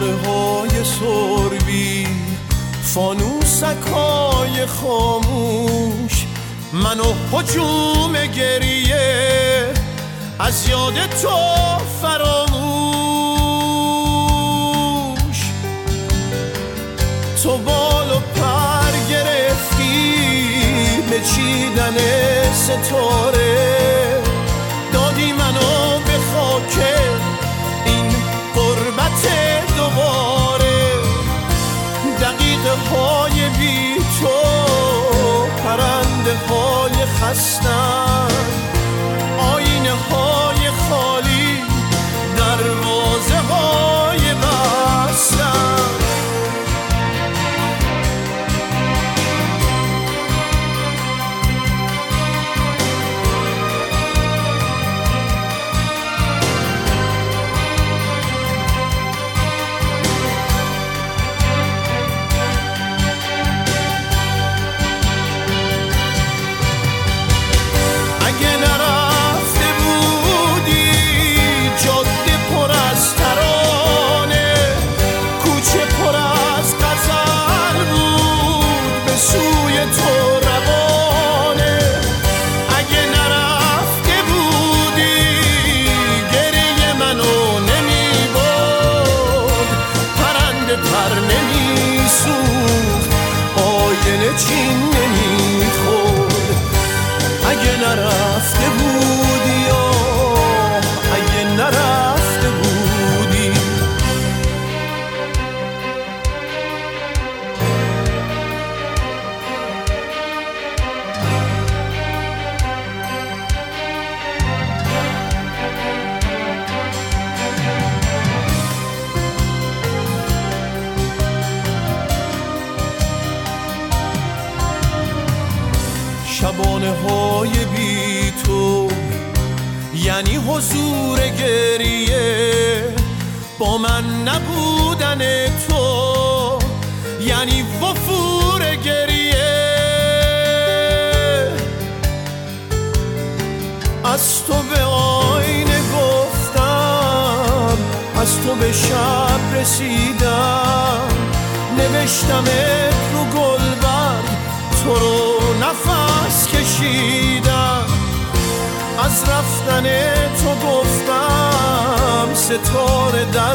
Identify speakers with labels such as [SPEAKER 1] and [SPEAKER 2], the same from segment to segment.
[SPEAKER 1] ستاره سربی فانوسکای خاموش. منو حجوم گریه از یاد تو فراموش. تو بال و پر گرفتی به چیدن ستاره. های خستن آینه چین شبانه های بی تو. یعنی حضور گریه. با من نبودن تو. یعنی وفور گریه. از تو به آینه گفتم. از تو به شب رسیدم. نوشتم از رفتن تو گفتم ستاره در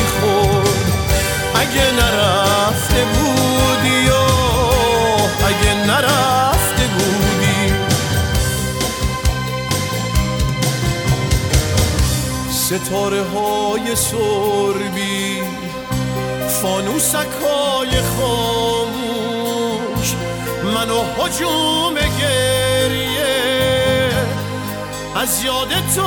[SPEAKER 1] ستاره های سربی فانوسک های خاموش منو حجوم گریه از یاد تو